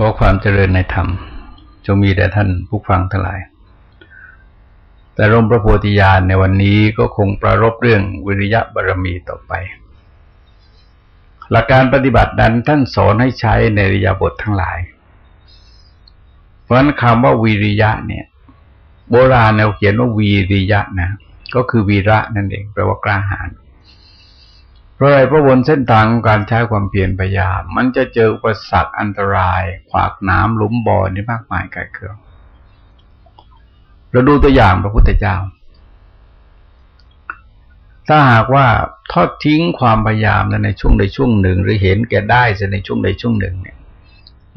ขอความเจริญในธรรม จงมีแด่ท่านผู้ฟังทั้งหลาย แต่ร่มพระโพธิญาณในวันนี้ก็คงประรบเรื่องวิริยะบารมีต่อไป หลักการปฏิบัตินั้นท่านสอนให้ใช้ในริยาบททั้งหลาย เพราะนั้นคำว่าวิริยะเนี่ย โบราณเราเขียนว่าวีริยะนะ ก็คือวีระนั่นเองแปลว่ากล้าหาญ เพราะอะไรเพราะบนเส้นทางของการใช้ความเพียรพยายาม มันจะเจออุปสรรคอันตรายขวากน้ำลุมบ่อนี่มากมายไกลเกลียวเราดูตัวอย่างพระพุทธเจ้า ถ้าหากว่าทอดทิ้งความพยายามในช่วงใดช่วงหนึ่ง หรือเห็นแก่ได้ในช่วงใดช่วงหนึ่งเนี่ย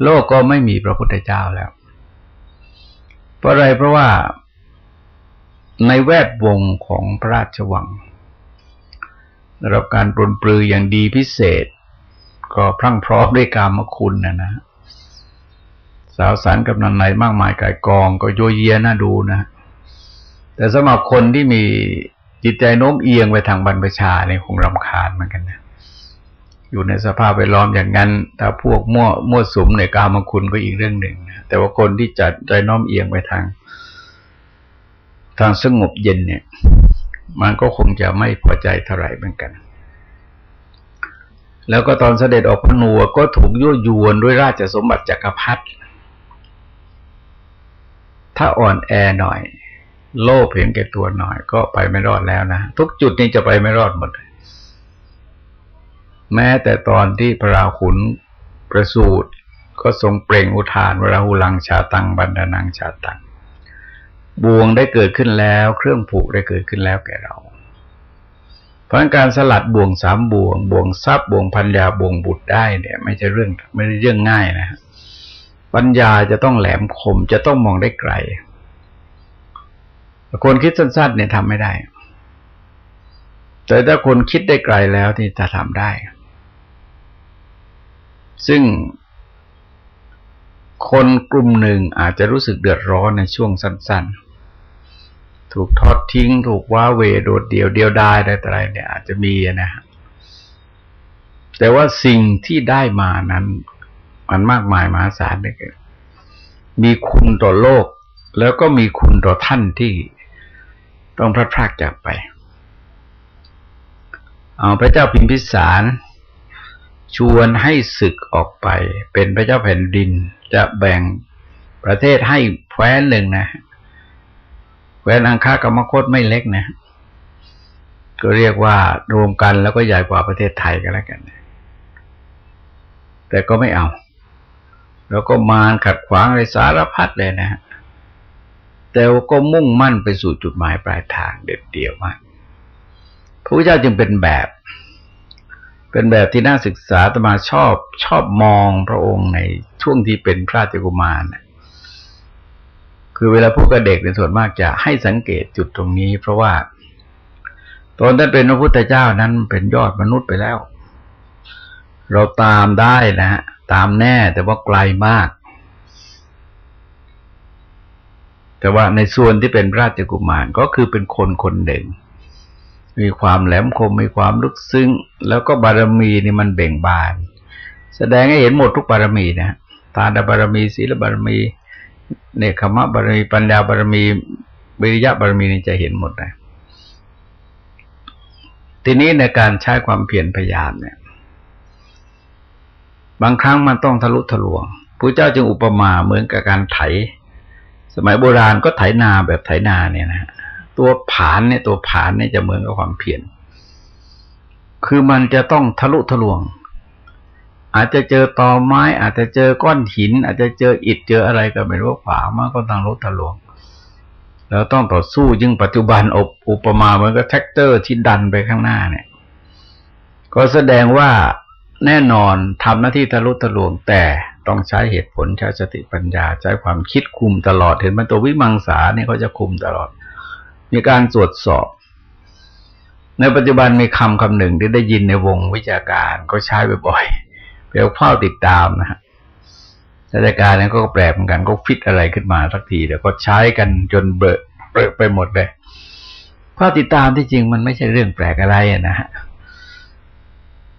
โลกก็ไม่มีพระพุทธเจ้าแล้ว เพราะอะไรเพราะว่าในแวดวงของพระราชวัง ได้รับการปรนปลืออย่างดีพิเศษ ก็พรั่งพร้อมด้วยกามคุณนะนะ สาวสารกำนันในมากมายกายกองก็โยเยน่าดูนะ แต่สำหรับคนที่มีจิตใจโน้มเอียงไปทางบรรพชาเนี่ยคงรำคาญเหมือนกันนะ อยู่ในสภาพแวดล้อมอย่างนั้นถ้าพวกมั่วมั่วสุมในกามคุณก็อีกเรื่องหนึ่งนะแต่ว่าคนที่จัดใจน้อมเอียงไปทาง ทางสงบเย็นเนี่ย มันก็คงจะไม่พอใจเท่าไหร่เหมือนกัน แล้วก็ตอนเสด็จออกพนัวก็ถูกยั่วยวนด้วยราชสมบัติจักรพรรดิถ้าอ่อนแอหน่อย โลภเห็นแก่ตัวหน่อย ก็ไปไม่รอดแล้วนะ ทุกจุดนี้จะไปไม่รอดหมด แม้แต่ตอนที่พระราหุลประสูติก็ทรงเปล่งอุทานวราหุลังชาตังบันดานังชาตัง บ่วงได้เกิดขึ้นแล้ว เครื่องผูกได้เกิดขึ้นแล้วแก่เรา เพราะการสลัดบ่วงสามบ่วง บ่วงทรัพย์บ่วงพัญญาบ่วงบุตรได้เนี่ย ไม่ใช่เรื่องไม่ใช่เรื่องง่ายนะปัญญาจะต้องแหลมคมจะต้องมองได้ไกล คนคิดสั้นๆเนี่ยทำไม่ได้ แต่ถ้าคนคิดได้ไกลแล้วที่จะทำได้ ซึ่งคนกลุ่มหนึ่งอาจจะรู้สึกเดือดร้อนในช่วงสั้นๆ ถูกทอดทิ้ง ถูกว่าเวโดดเดียวเดียวดายอะไรเนี่ย อาจจะมีนะฮะแต่ว่าสิ่งที่ได้มานั้น มันมากมายมหาศาลเลยมีคุณต่อโลก แล้วก็มีคุณต่อท่านที่ต้องพลาดพลาดจากไปเอาพระเจ้าพิมพิสารชวนให้ศึกออกไป เป็นพระเจ้าแผ่นดินจะแบ่งประเทศให้แคว้นหนึ่งนะ แคว้นอังคากรรมคตไม่เล็กนะ ก็เรียกว่ารวมกันแล้วก็ใหญ่กว่าประเทศไทยกันแล้วกัน แต่ก็ไม่เอา แล้วก็มารขัดขวางอะไรสารพัดเลยนะ แต่ก็มุ่งมั่นไปสู่จุดหมายปลายทางเด็ดเดี่ยวมาก พระพุทธเจ้าจึงเป็นแบบ เป็นแบบที่น่าศึกษาตมาชอบชอบมองพระองค์ในช่วงที่เป็นพระเจ้ากุมารนะ คือเวลาพูดกับเด็กในส่วนมากจะให้สังเกตจุดตรงนี้ เพราะว่าตอนท่านเป็นพระพุทธเจ้านั้นเป็นยอดมนุษย์ไปแล้ว เราตามได้นะฮะตามแน่แต่ว่าไกลมาก แต่ว่าในส่วนที่เป็นราชกุมารก็คือเป็นคนคนหนึ่งมีความแหลมคมมีความลึกซึ้ง แล้วก็บารมีนี่มันเบ่งบาน แสดงให้เห็นหมดทุกบารมีนะทานบารมีศีลบารมี เนคขมะบารมีปัญญาบารมีวิริยะบารมีนี่จะเห็นหมดเลยทีนี้ในการใช้ความเพียรพยายามเนี่ย บางครั้งมันต้องทะลุทะลวงพระเจ้าจึงอุปมาเหมือนกับการไถ สมัยโบราณก็ไถนาแบบไถนาเนี่ยนะตัวผานเนี่ยตัวผานเนี่ยจะเหมือนกับความเพียรคือมันจะต้องทะลุทะลวง อาจจะเจอตอไม้ อาจจะเจอก้อนหิน อาจจะเจออิฐเจออะไรก็ไม่รู้ขวามาก็ต้องรถทะลวง แล้วต้องต่อสู้ยิ่งปัจจุบันอบอุปมาเหมือนกับแทรกเตอร์ที่ดันไปข้างหน้าเนี่ย ก็แสดงว่าแน่นอนทำหน้าที่ทะลุทะลวงแต่ต้องใช้เหตุผลใช้สติปัญญาใช้ความคิดคุมตลอดเห็นมันตัววิมังสาเนี่ยเขาจะคุมตลอด มีการตรวจสอบ ในปัจจุบันมีคำคำหนึ่งที่ได้ยินในวงวิชาการก็ใช้บ่อยๆ เรียกเฝ้าติดตามนะฮะราชการนั้นก็แปลเหมือนกันก็ฟิตอะไรขึ้นมาสักทีแล้วก็ใช้กันจนเบอะเบอะไปหมดเลยเฝ้าติดตามที่จริงมันไม่ใช่เรื่องแปลกอะไรนะฮะ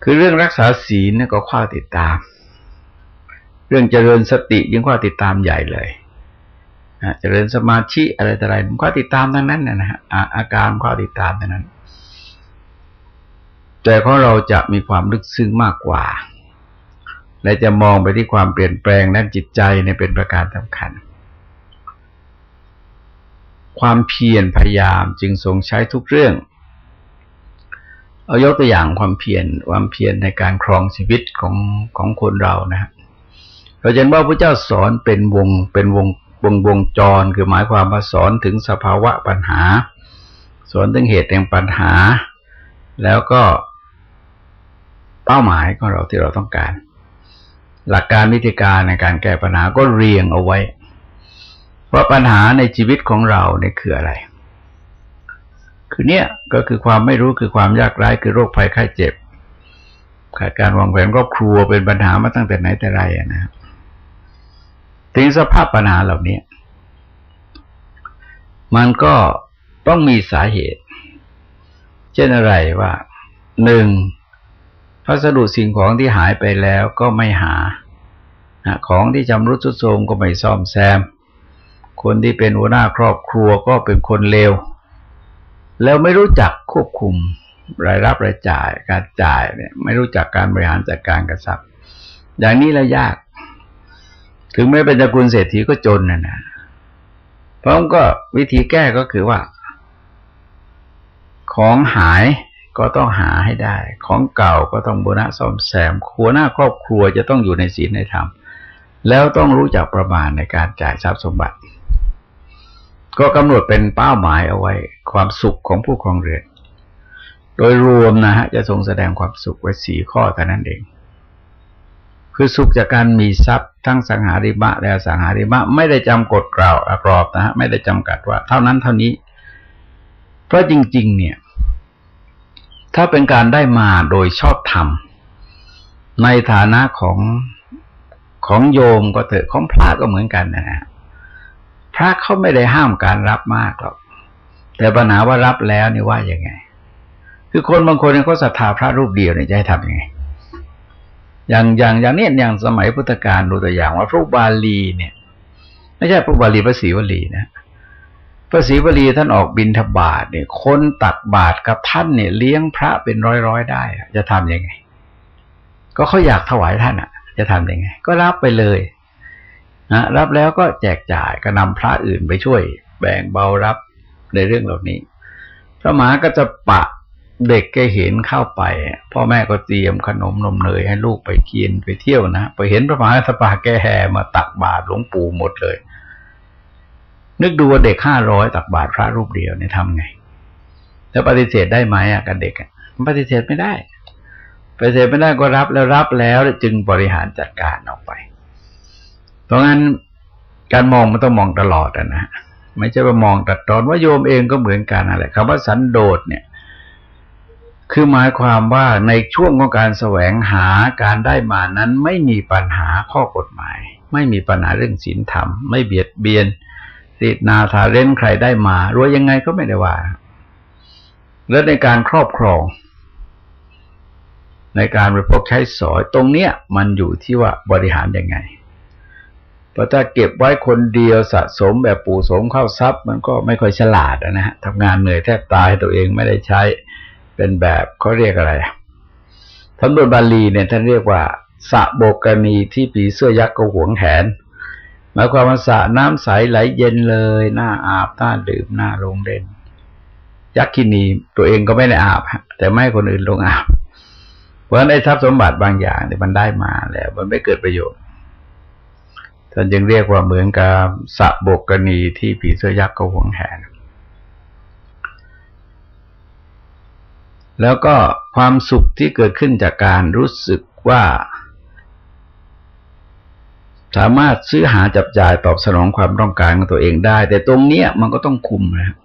คือเรื่องรักษาศีลก็ข้าติดตาม เรื่องเจริญสติยิ่งข้อติดตามใหญ่เลยเจริญสมาธิอะไรต่ออะไรมันก็ติดตามทั้งนั้นนะฮะอาการก็ติดตามทั้งนั้น แต่ของเราจะมีความลึกซึ้งมากกว่า และจะมองไปที่ความเปลี่ยนแปลงด้นจิตใจในเป็นประการสำคัญ ความเพียรพยายามจึงทรงใช้ทุกเรื่อง เอายกตัวอย่างความเพียรความเพียรในการครองชีวิตของของคนเรานะครับเราเห็นว่าพระเจ้าสอนเป็นวงเป็นวงวงวงจร คือหมายความว่าสอนถึงสภาวะปัญหา สอนถึงเหตุแห่งปัญหา แล้วก็เป้าหมายของเราที่เราต้องการ หลักการวิธีการในการแก้ปัญหาก็เรียงเอาไว้ ว่าปัญหาในชีวิตของเราเนี่ยคืออะไร คือเนี่ยก็คือความไม่รู้คือความยากไร้คือโรคภัยไข้เจ็บขาดการวางแผนครอบครัวเป็นปัญหามาตั้งแต่ไหนแต่ไรนะครับถึงสภาพปัญหาเหล่านี้มันก็ต้องมีสาเหตุ เช่นอะไรว่าหนึ่ง พัสดุสิ่งของที่หายไปแล้วก็ไม่หา ของที่จำรุดสุดโทมก็ไม่ซ่อมแซม คนที่เป็นหัวหน้าครอบครัวก็เป็นคนเลว แล้วไม่รู้จักควบคุมรายรับรายจ่ายการจ่ายเนี่ยไม่รู้จักการบริหารจัดการกระสับอย่างนี้ล้วยาก ถึงแม้เป็นตระกูลเศรษฐีก็จนนะนะเพราะก็วิธีแก้ก็คือว่า ของหาย ก็ต้องหาให้ได้ ของเก่าก็ต้องบูรณะซ่อมแซมขัวหน้าครอบครัวจะต้องอยู่ในศีลในธรรม แล้วต้องรู้จักประมาณในการจ่ายทรัพย์สมบัติ ก็กำหนดเป็นเป้าหมายเอาไว้ ความสุขของผู้ครองเรือน โดยรวมนะฮะจะทรงแสดงความสุขไว้สี่ข้อแต่นั้นเอง คือสุขจากการมีทรัพย์ทั้งสังหาริมะและสังหาริมะไม่ได้จำกฎกล่าวกรอบนะฮะไม่ได้จำกัดว่า เท่านั้นเท่านี้ เพราะจริง ๆ เนี่ย ถ้าเป็นการได้มาโดยชอบธรรม ในฐานะของของโยมก็เถอะของพระก็เหมือนกันนะฮะพระเขาไม่ได้ห้ามการรับมากหรอก แต่ปัญหาว่ารับแล้วนี่ว่ายังไง คือคนบางคนเนี่ยเขาศรัทธาพระรูปเดียวเนี่ยจะให้ทำยังไง อย่างอย่างอย่างนี้อย่างสมัยพุทธกาลดูตัวอย่างว่าพระบาลีเนี่ย ไม่ใช่พระบาลีพระศรีวลีนะ พระศรีวลีท่านออกบินทบาทเนี่ยคนตักบาตรกับท่านเนี่ยเลี้ยงพระเป็นร้อยร้อยได้จะทํำยังไง ก็เขาอยากถวายท่านอะ จะทํำยังไง ก็รับไปเลยนะรับแล้วก็แจกจ่ายก็นำพระอื่นไปช่วย แบ่งเบารับในเรื่องเหล่านี้ พระหมาก็จะปะเด็กแกเห็นเข้าไป พ่อแม่ก็เตรียมขนมนมเนยให้ลูกไปกินไปเที่ยวนะไปเห็นพระมหาสปาแกแห่มาตักบาตรหลวงปู่หมดเลย นึกดูว่าเด็กห้าร้อยตักบาตรพระรูปเดียวเนี่ยทำไงแล้วปฏิเสธได้ไหมอะกับเด็กมันปฏิเสธไม่ได้ปฏิเสธไม่ได้ก็รับแล้วรับแล้วจึงบริหารจัดการออกไป เพราะงั้นการมองมันต้องมองตลอดนะ ไม่ใช่ว่ามองตัดตอนว่าโยมเองก็เหมือนกันอะไรคำว่าสันโดษเนี่ย คือหมายความว่าในช่วงของการแสวงหาการได้มานั้นไม่มีปัญหาข้อกฎหมาย ไม่มีปัญหาเรื่องศีลธรรม ไม่เบียดเบียน สิทนาทาเร่นใครได้มารวยยังไงก็ไม่ได้ว่า และในการครอบครอง ในการบริโภคใช้สอยตรงเนี้ย มันอยู่ที่ว่าบริหารยังไงพอถ้าเก็บไว้คนเดียวสะสมแบบปู่สมเข้าทรัพย์ มันก็ไม่ค่อยฉลาดนะฮะทำงานเหนื่อยแทบตายตัวเองไม่ได้ใช้เป็นแบบเขาเรียกอะไรท่านบนบาลีเนี่ยท่านเรียกว่าสะโบกณีที่ปีเสื้อยักษ์ก็หวงแหน หมายความว่าสระน้ำใสไหลเย็นเลยหน้าอาบหน้าดื่มหน้าลงเด่นยักษ์กินีตัวเองก็ไม่ได้อาบแต่ไม่คนอื่นลงอาบ เพราะฉะนั้นไอ้ทรัพย์สมบัติบางอย่างเนี่ยมันได้มาแล้ว มันไม่เกิดประโยชน์ท่านจึงเรียกว่าเหมือนกับสะโบกณีที่ผีเสื้อยักษ์ก็หวงแหนแล้วก็ความสุขที่เกิดขึ้นจากการรู้สึกว่า สามารถซื้อหาจับจ่ายตอบสนองความต้องการของตัวเองได้ แต่ตรงเนี้ยมันก็ต้องคุมนะ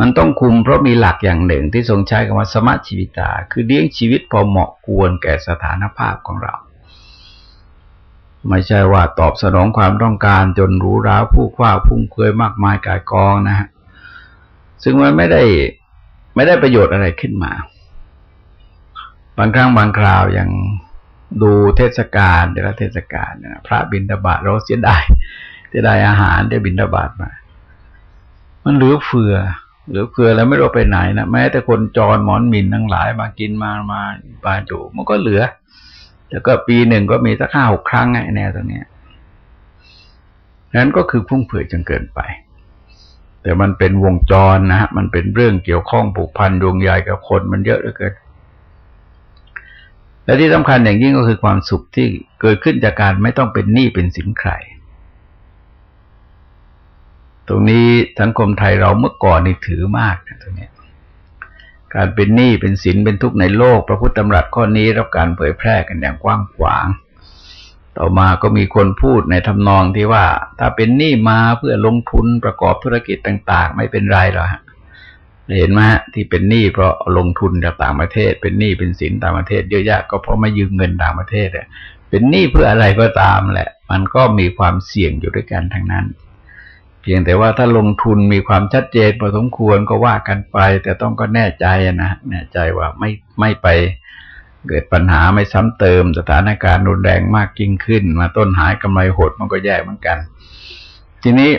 มันต้องคุมเพราะมีหลักอย่างหนึ่งที่ทรงใช้คำว่าสมาชีวิตา คือเลี้ยงชีวิตพอเหมาะควรแก่สถานภาพของเรา ไม่ใช่ว่าตอบสนองความต้องการจนรู้ร้าผู้คว้าพุ่งเคยมากมายกายกองนะฮะซึ่งมันไม่ได้ไม่ได้ประโยชน์อะไรขึ้นมา บางครั้งบางคราวอย่าง ดูเทศกาลแต่ละเทศกาลนะพระบิณฑบาตเราเสียดายเสียดายอาหารได้บิณฑบาตมา มันเหลือเฟือ เหลือเฟือแล้วไม่รู้ไปไหนนะแม้แต่คนจรหมอนมินทั้งหลายมากินมามาปาจูมันก็เหลือ แล้วก็ปีหนึ่งก็มีสักห้าหกครั้งไงแนวตรงนี้นั้นก็คือพุ่งเผื่อจนเกินไป แต่มันเป็นวงจรนะฮะมันเป็นเรื่องเกี่ยวข้องผูกพันดวงใหญ่กับคนมันเยอะเหลือเกิน และที่สำคัญอย่างยิ่งก็คือความสุขที่เกิดขึ้นจากการไม่ต้องเป็นหนี้เป็นสินใคร ตรงนี้สังคมไทยเราเมื่อก่อนนี่ถือมากนะตรงนี้การเป็นหนี้เป็นสินเป็นทุกข์ในโลก พระพุทธธรรมรัสข้อนี้รับการเผยแพร่กันอย่างกว้างขวาง ต่อมาก็มีคนพูดในทำนองที่ว่า ถ้าเป็นหนี้มาเพื่อลงทุนประกอบธุรกิจต่าง ๆ ไม่เป็นไรหรอกฮะ เห็นไหมฮะที่เป็นหนี้เพราะลงทุนจากต่างประเทศ เป็นหนี้เป็นสินต่างประเทศ เยอะแยะก็เพราะมายืมเงินต่างประเทศอะเป็นหนี้เพื่ออะไรก็ตามแหละ มันก็มีความเสี่ยงอยู่ด้วยกันทั้งนั้น เพียงแต่ว่าถ้าลงทุนมีความชัดเจนพอสมควรก็ว่ากันไป แต่ต้องก็แน่ใจนะแน่ใจว่าไม่ไม่ไปเกิดปัญหาไม่ซ้ำเติม สถานการณ์รุนแรงมากยิ่งขึ้น มาต้นหายกำไรหดมันก็แย่เหมือนกัน ทีนี้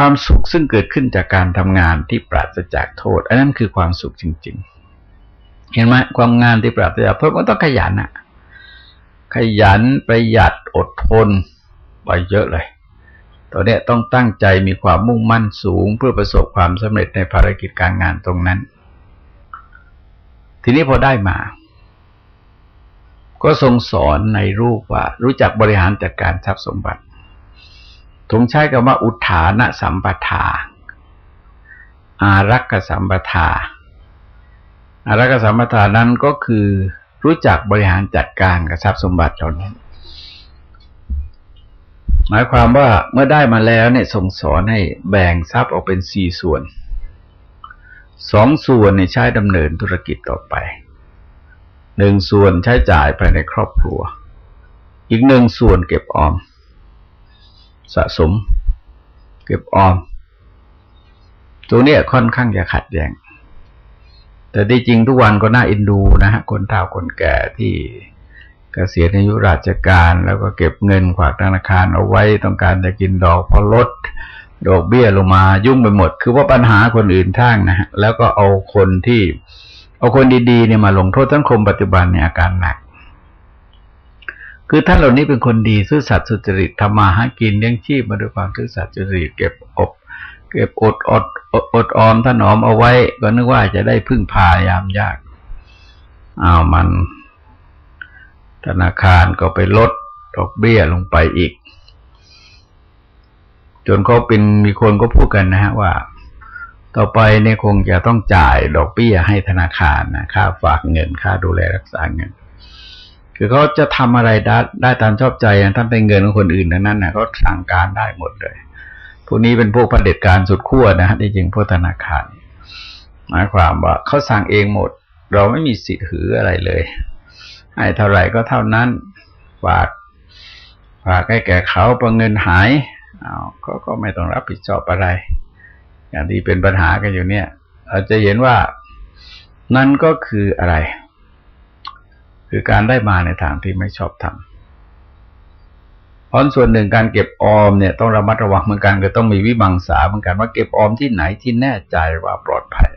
ความสุขซึ่งเกิดขึ้นจากการทำงานที่ปราศจากโทษ อันนั้นคือความสุขจริง ๆ เห็นไหมความงานที่ปราศจากโทษมันต้องขยันอะขยันประหยัดอดทนไปเยอะเลยตอนนี้ต้องตั้งใจมีความมุ่งมั่นสูง เพื่อประสบความสำเร็จในภารกิจการงานตรงนั้น ทีนี้พอได้มา ก็ทรงสอนในรูปว่า รู้จักบริหารจัดการทรัพย์สมบัติ ทรงใช้คำว่าอุทานะสัมปทา อารักษสัมปทา อารักษสัมปทานั้นก็คือรู้จักบริหารจัดการกับทรัพย์สมบัติเหล่านั้น หมายความว่าเมื่อได้มาแล้วเนี่ยทรงสอนให้แบ่งทรัพย์ออกเป็นสี่ส่วน สองส่วนใช้ดำเนินธุรกิจต่อไป หนึ่งส่วนใช้จ่ายภายในครอบครัว อีกหนึ่งส่วนเก็บออม สะสม เก็บออม ตัวเนี้ยค่อนข้างจะขัดแย้งแต่ที่จริงทุกวันก็น่าอินดูนะฮะคนเฒ่าคนแก่ที่กเกษียณอายุราชการแล้วก็เก็บเงินขวากธนาคารเอาไว้ต้องการจะกินดอกพอลดดอกเบี้ยลงมายุ่งไปหมด คือว่าปัญหาคนอื่นทั้งนะฮะแล้วก็เอาคนที่ เอาคนดีๆเนี่ยมาลงโทษสังคมปัจจุบันเนี่ยอาการหนัก คือท่านเหล่านี้เป็นคนดีซื่อสัตย์สุจริตทำมาหากินเลี้ยงชีพมาด้วยความซื่อสัตย์สุจริตเก็บอบเก็บอดอดอดออมถนอมเอาไว้ ก็นึกว่าจะได้พึ่งพายามยากอ้าวมัน ธนาคารก็ไปลดดอกเบี้ยลงไปอีก จนเขาเป็นมีคนก็พูดกันนะฮะว่า ต่อไปเนี่ยคงจะต้องจ่ายดอกเบี้ยให้ธนาคารนะค่าฝากเงินค่าดูแลรักษาเงิน คือเขาจะทำอะไรได้ได้ตามชอบใจท่านเป็นเงินของคนอื่นนั้นนะเขาสั่งการได้หมดเลย พวกนี้เป็นพวกประเด็จการสุดขั้วนะฮะที่จริงพวกธนาคารหมายความว่าเขาสั่งเองหมด เราไม่มีสิทธิ์หืออะไรเลย ให้เท่าไหร่ก็เท่านั้นฝากฝากให้แก่เขาพอเงินหายเอาก็ก็ไม่ต้องรับผิดชอบอะไร อย่างที่เป็นปัญหากันอยู่เนี่ยอาจะเห็นว่านั่นก็คืออะไร คือการได้มาในทางที่ไม่ชอบทำเพราะส่วนหนึ่งการเก็บออมเนี่ยต้องระมัดระวังเหมือนกันก็ต้องมีวิบังสาเหมือนกันว่าเก็บออมที่ไหนที่แน่ใจว่าปลอดภัย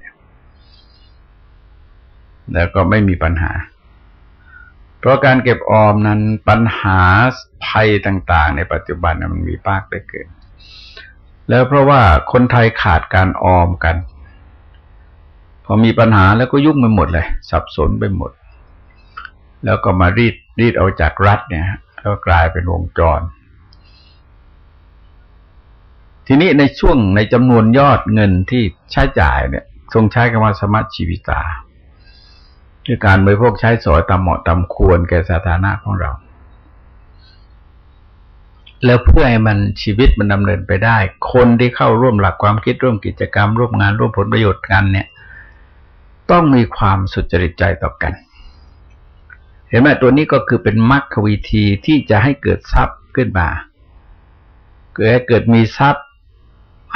แล้วก็ไม่มีปัญหา เพราะการเก็บออมนั้นปัญหาภัยต่าง ๆ ในปัจจุบันมันมีมากได้เกิน แล้วเพราะว่าคนไทยขาดการออมกัน พอมีปัญหาแล้วก็ยุ่งไปหมดเลย สับสนไปหมด แล้วก็มารีดรีดเอาจากรัฐเนี่ยก็กลายเป็นวงจร ทีนี้ในช่วงในจำนวนยอดเงินที่ใช้จ่ายเนี่ย ทรงใช้คำว่าสมัชชีวิตาคือการบริโภคใช้สอยตามเหมาะตามควรแก่สถานะของเรา แล้วเพื่อให้มันชีวิตมันดำเนินไปได้ คนที่เข้าร่วมหลักความคิดร่วมกิจกรรม ร่วมงานร่วมผลประโยชน์กันเนี่ย ต้องมีความสุจริตใจต่อกัน เห็นไหมตัวนี้ก็คือเป็นมรรควิธีที่จะให้เกิดทรัพย์ขึ้นมาเกิดให้เกิดมีทรัพย์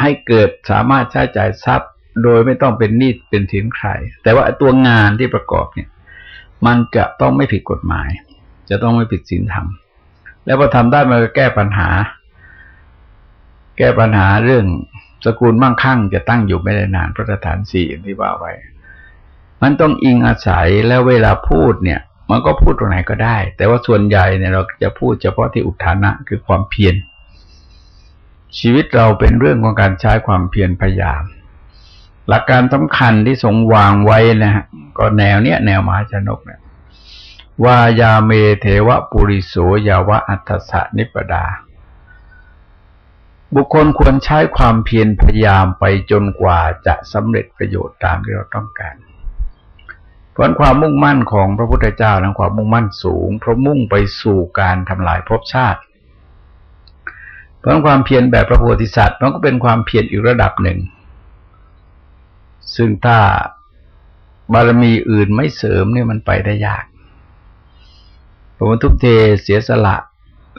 ให้เกิดสามารถใช้จ่ายทรัพย์ โดยไม่ต้องเป็นหนี้เป็นสินใคร แต่ว่าตัวงานที่ประกอบเนี่ย มันจะต้องไม่ผิดกฎหมาย จะต้องไม่ผิดศีลธรรม แล้วพอทำได้มันก็แก้ปัญหา แก้ปัญหาเรื่องสกุลมั่งคั่งจะตั้งอยู่ไม่ได้นานพระสถานสี่ที่ว่าไว้ มันต้องอิงอาศัยแล้วเวลาพูดเนี่ย มันก็พูดตรงไหนก็ได้ แต่ว่าส่วนใหญ่เนี่ยเราจะพูดเฉพาะที่อุทานะคือความเพียร ชีวิตเราเป็นเรื่องของการใช้ความเพียรพยายาม หลักการสำคัญที่ทรงวางไว้นะฮะก็แนวเนี้ยแนวมหาชนกเนี่ยวายาเมเทวะปุริโสยาวะอัตสะนิปดา บุคคลควรใช้ความเพียรพยายามไปจนกว่าจะสำเร็จประโยชน์ตามที่เราต้องการ เพราะความมุ่งมั่นของพระพุทธเจ้าและความมุ่งมั่นสูง เพราะมุ่งไปสู่การทำลายภพชาติ เพราะความเพียรแบบพระโพธิสัตว์มันก็เป็นความเพียรอีกระดับหนึ่ง ซึ่งถ้าบารมีอื่นไม่เสริมเนี่ยมันไปได้ยากผมทุกเทเสียสละ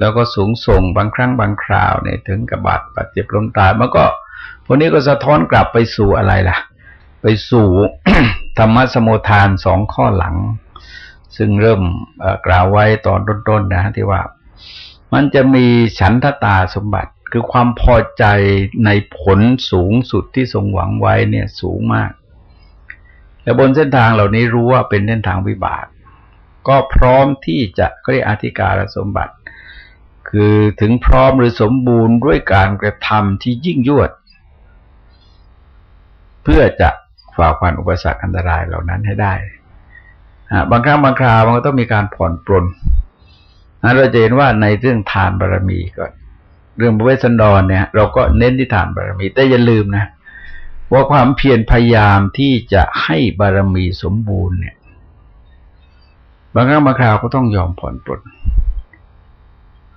แล้วก็สูงส่งบางครั้งบางคราวเนี่ยถึงกับบาดปัดเจ็บล้มตายมันก็พวกนี้ก็สะท้อนกลับไปสู่อะไรล่ะ ไปสู่ ธรรมสมุทานสองข้อหลัง ซึ่งเริ่มกล่าวไว้ตอนต้นๆนะที่ว่า มันจะมีฉันทตาสมบัติคือความพอใจในผลสูงสุดที่ทรงหวังไว้เนี่ยสูงมาก และบนเส้นทางเหล่านี้รู้ว่าเป็นเส้นทางวิบาก ก็พร้อมที่จะเรียกอธิการสมบัติ คือถึงพร้อมหรือสมบูรณ์ด้วยการกระทำที่ยิ่งยวด เพื่อจะ ฝ่าฟันอุปสรรคอันตรายเหล่านั้นให้ได้บางครั้งบางคราวมันก็ต้องมีการผ่อนปลนเราจะเห็นว่าในเรื่องทานบารรมีก่อน เรื่องพระเวสสันดรเนี่ย เราก็เน้นที่ทานบารรมี แต่อย่าลืมนะ ว่าความเพียรพยายามที่จะให้บารรมีสมบูรณ์เนี่ย บางครั้งบางคราวก็ต้องยอมผ่อนปลน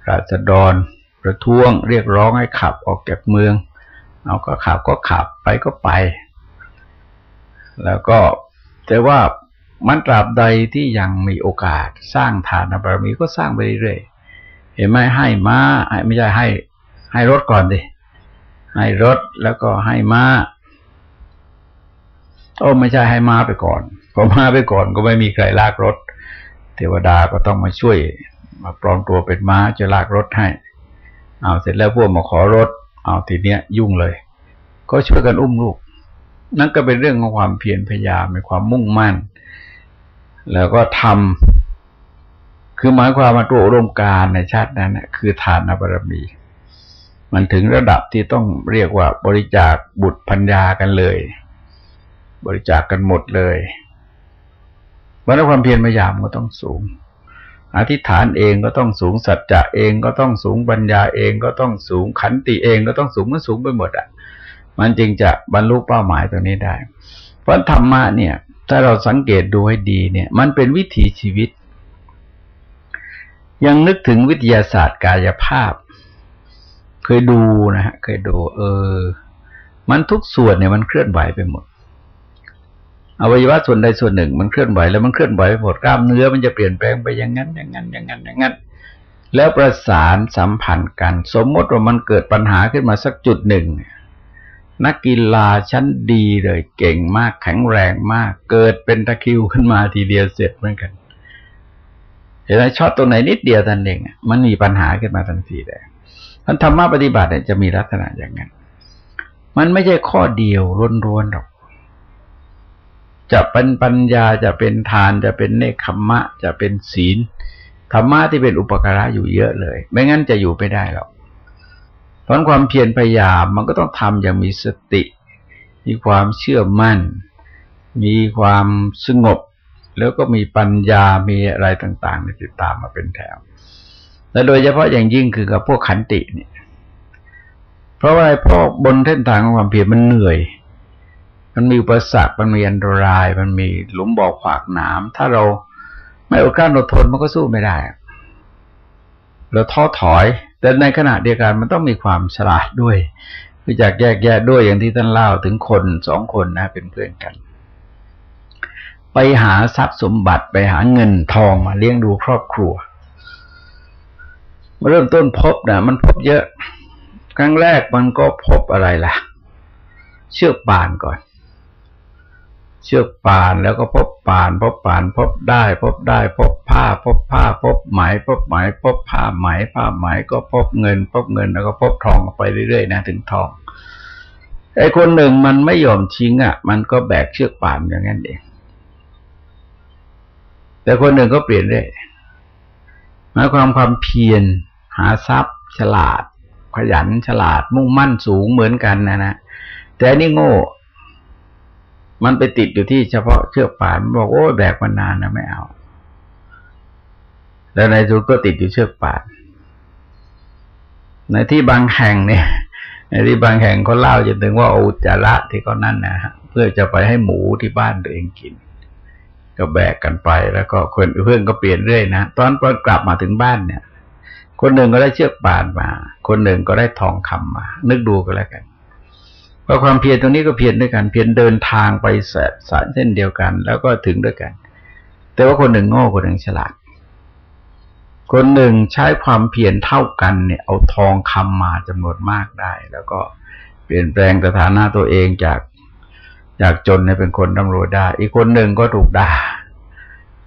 ราษฎรประท้วงเรียกร้องให้ขับออกจากเมือง เอาก็ขับก็ขับไปก็ไป แล้วก็แต่ว่ามันตราบใดที่ยังมีโอกาสสร้างฐานบารมีก็สร้างไปเรื่อยๆเห็นไหมให้ม้าไม่ใช่ให้ ให้รถก่อนดิให้รถแล้วก็ให้ม้าโอ้ไม่ใช่ให้ม้าไปก่อนพอม้าไปก่อนก็ไม่มีใครลากรถ เทวดาก็ต้องมาช่วย มาปลอมตัวเป็นม้าจะลากรถให้ เอาเสร็จแล้วพวกมาขอรถ เอาทีเนี้ยยุ่งเลย ก็ช่วยกันอุ้มลูก นั่นก็เป็นเรื่องของความเพียรพยายามในความมุ่งมั่น แล้วก็ทำคือหมายความว่าตัวอุดมการในชาตินั้นคือทานบารมี มันถึงระดับที่ต้องเรียกว่าบริจาคบุตรพัญญากันเลย บริจาคกกันหมดเลยวันความเพียรพยายามก็ต้องสูง อธิษฐานเองก็ต้องสูงสัจจะเองก็ต้องสูงปัญญาเองก็ต้องสูงขันติเองก็ต้องสูงมันสูงไปหมดอะ มันจึงจะบรรลุเป้าหมายตรงนี้ได้ เพราะธรรมะเนี่ย ถ้าเราสังเกตดูให้ดีเนี่ย มันเป็นวิถีชีวิต ยังนึกถึงวิทยาศาสตร์กายภาพ เคยดูนะฮะ เคยดู เออ มันทุกส่วนเนี่ยมันเคลื่อนไหวไปหมดอวัยวะส่วนใดส่วนหนึ่งมันเคลื่อนไหวแล้วมันเคลื่อนไหวไปหมดกล้ามเนื้อมันจะเปลี่ยนแปลงไปอย่างนั้นอย่างนั้นอย่างนั้นอย่างนั้นแล้วประสานสัมพันธ์กัน สมมติว่ามันเกิดปัญหาขึ้นมาสักจุดหนึ่งเนักกีฬาชั้นดีเลยเก่งมากแข็งแรงมาก เกิดเป็นตะคิวขึ้นมาทีเดียวเสร็จเหมือนกันเห็นไหมช็อตตรงไหนนิดเดียวทันเองมันมีปัญหาขึ้นมาทันทีเลยท่านธรรมะปฏิบัติเนี่ยจะมีลักษณะอย่างนั้น มันไม่ใช่ข้อเดียวร้วนๆหรอก จะเป็นปัญญาจะเป็นทานจะเป็นเนคขมะ จะเป็นศีลธรรมะที่เป็นอุปการะอยู่เยอะเลย ไม่งั้นจะอยู่ไม่ได้หรอก พราะความเพียรพยายามมันก็ต้องทำอย่างมีสติ มีความเชื่อมั่น มีความสงบ แล้วก็มีปัญญามีอะไรต่างๆในติดตามมาเป็นแถว และโดยเฉพาะอย่างยิ่งคือกับพวกขันติเนี่ย เพราะว่าเพราะบนเส้นทางของความเพียรมันเหนื่อย มันมีอุปสรรคมันมีอันตราย มันมีหลุมบ่อขวากหนามถ้าเราไม่อดกลั้นอดทนมันก็สู้ไม่ได้ เราท้อถอย แต่ในขณะเดียวกันมันต้องมีความฉลาดด้วยคือจากแยกแยะด้วยอย่างที่ท่านเล่าถึงคนสองคนนะเป็นเพื่อนกัน ไปหาทรัพย์สมบัติไปหาเงินทองมาเลี้ยงดูครอบครัวมาเริ่มต้นพบนะมันพบเยอะ ครั้งแรกมันก็พบอะไรล่ะ เชือกป่านก่อน เชือกป่านแล้วก็พบป่านพบป่านพบได้ พบได้ พบผ้า พบผ้า พบไหม พบไหม พบผ้าไหมผ้าไหมก็พบเงิน พบเงินแล้วก็พบทองไปเรื่อยๆนะถึงทองไอ้คนหนึ่งมันไม่ยอมทิ้งอะ มันก็แบกเชือกป่านอย่างนั้นเองแต่คนหนึ่งก็เปลี่ยนเรื่อยหมายความความเพียรหาทรัพย์ ฉลาด ขยันฉลาดมุ่งมั่นสูงเหมือนกันนะนะแต่นี่โง่ มันไปติดอยู่ที่เฉพาะเชือกป่านบอกโอ้แบกมานานนะไม่เอา แล้วในสุดก็ติดอยู่เชือกป่านในที่บางแห่งเนี่ยในที่บางแห่งเขาเล่าจนถึงว่าอุจจาระที่เขานั่นนะฮะเพื่อจะไปให้หมูที่บ้านตัวเองกิน ก็แบกกันไปแล้วก็คนเพื่อนก็เปลี่ยนเรื่อยนะตอนกลับมาถึงบ้านเนี่ย คนหนึ่งก็ได้เชือกป่านมา คนหนึ่งก็ได้ทองคำมา นึกดูก็แล้วกัน พราะความเพียรตรงนี้ก็เพียรด้วยกัน เพียรเดินทางไปแสบสารเส้นเดียวกัน แล้วก็ถึงด้วยกัน แต่ว่าคนหนึ่งโง่คนหนึ่งฉลาด คนหนึ่งใช้ความเพียรเท่ากันเนี่ย เอาทองคำมาจำนวนมากได้ แล้วก็เปลี่ยนแปลงสถานะตัวเองจากจากจนให้เป็นคนร่ำรวยได้ อีกคนหนึ่งก็ถูกด่า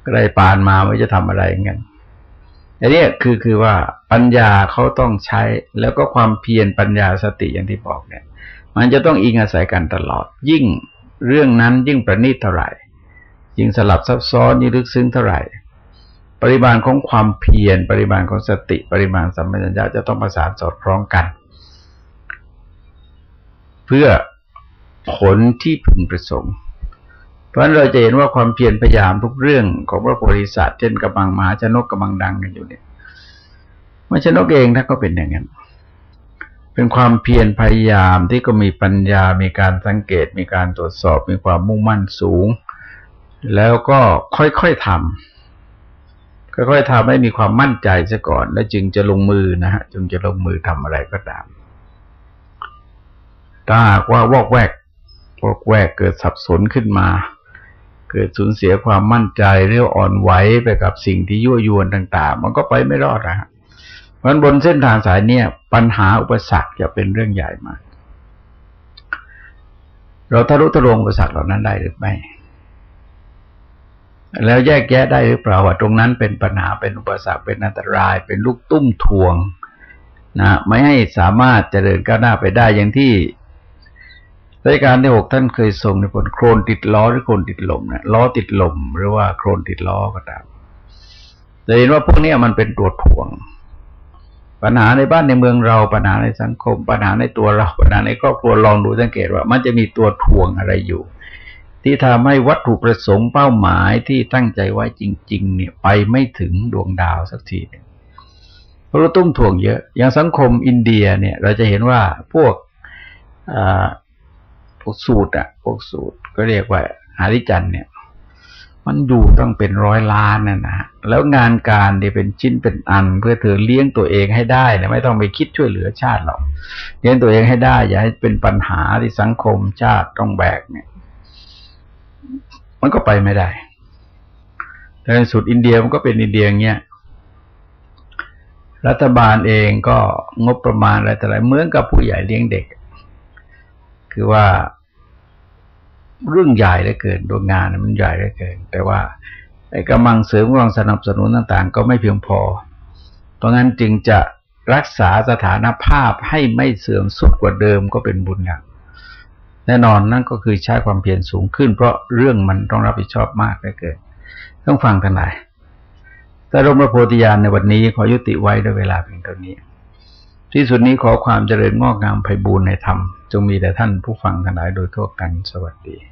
ก็ได้ปานมาไม่จะทำอะไรเงี้ยอันนี้คือคือว่าปัญญาเขาต้องใช้แล้วก็ความเพียรปัญญาสติอย่างที่บอกเนี่ย มันจะต้องอิงอาศัยกันตลอด ยิ่งเรื่องนั้นยิ่งประณีตเท่าไหร่ ยิ่งสลับซับซ้อนยิ่งลึกซึ้งเท่าไหร่ ปริมาณของความเพียร ปริมาณของสติ ปริมาณสัมปชัญญะจะต้องประสานสอดคล้องกัน เพื่อผลที่พึงประสงค์เพราะนั้นเราจะเห็นว่าความเพียรพยายามทุกเรื่องของพระโพธิสัตว์เช่นกำลังมหาชนกกำลังดังกันอยู่เนี่ยมหาชนกเองท่านก็เป็นอย่างนั้น เป็นความเพียรพยายามที่ก็มีปัญญา มีการสังเกต มีการตรวจสอบ มีความมุ่งมั่นสูง แล้วก็ค่อยๆทำค่อยๆทำให้มีความมั่นใจซะก่อน แล้วจึงจะลงมือนะฮะ จึงจะลงมือทำอะไรก็ตาม ถ้าหากว่าวอกแวกวอกแวกเกิดสับสนขึ้นมา เกิดสูญเสียความมั่นใจเรียวอ่อนไหวไปกับสิ่งที่ยั่วยวนต่าง ๆ มันก็ไปไม่รอดนะฮะ เพราะบนเส้นทางสายเนี่ย ปัญหาอุปสรรคจะเป็นเรื่องใหญ่มาก เราทะลุทะลวงอุปสรรคเหล่านั้นได้หรือไม่ แล้วแยกแยะได้หรือเปล่าว่าตรงนั้นเป็นปัญหาเป็นอุปสรรคเป็นอันตราย เป็นลูกตุ้มทวงนะไม่ให้สามารถเจริญก้าวหน้าไปได้อย่างที่รายการที่หกท่านเคยส่งในผลโครนติดล้อหรือโครนติดลมนะล้อติดลมหรือว่าโครนติดล้อก็ตามจะเห็นว่าพวกนี้มันเป็นตัวถ่วง ปัญหาในบ้านในเมืองเราปัญหาในสังคม ปัญหาในตัวเราปัญหาในครอบครัวลองดูสังเกตว่า มันจะมีตัวทวงอะไรอยู่ ที่ทำให้วัตถุประสงค์เป้าหมายที่ตั้งใจไว้จริง ๆ เนี่ยไปไม่ถึงดวงดาวสักทีนึงเพราะเราตุ้มทวงเยอะ อย่างสังคมอินเดียเนี่ย เราจะเห็นว่าพวกพวกสูตรอะพวกสูตรก็เรียกว่าหาริจันเนี่ย มันอยู่ต้องเป็นร้อยล้านน่ะนะแล้วงานการเนี่ยเป็นชิ้นเป็นอัน เพื่อเธอเลี้ยงตัวเองให้ได้นะไม่ต้องไปคิดช่วยเหลือชาติหรอกเลี้ยงตัวเองให้ได้ อย่าให้เป็นปัญหาที่สังคมชาติต้องแบกเนี่ย มันก็ไปไม่ได้แต่สุดอินเดียมันก็เป็นอินเดียเงี้ยรัฐบาลเองก็งบประมาณอะไรแต่ไรเหมือนกับผู้ใหญ่เลี้ยงเด็ก คือว่า เรื่องใหญ่เหลือเกินดวงงานมันใหญ่เหลือเกิน แต่ว่าไอ้กำลังเสริมกำลังสนับสนุนต่าง ๆ ก็ไม่เพียงพอ เพราะงั้นจึงจะรักษาสถานภาพให้ไม่เสื่อมสุดกว่าเดิมก็เป็นบุญอย่างแน่นอนนั่นก็คือใช้ความเพียรสูงขึ้น เพราะเรื่องมันต้องรับผิดชอบมากเหลือเกินต้องฟังทั้งหลายแต่รมพระโพธิญาณในวันนี้ขอยุติไว้ด้วยเวลาเพียงเท่านี้ ที่สุดนี้ขอความเจริญงอกงามไพบูรณ์ในธรรม จงมีแต่ท่านผู้ฟังทั้งหลายโดยทั่วกันสวัสดี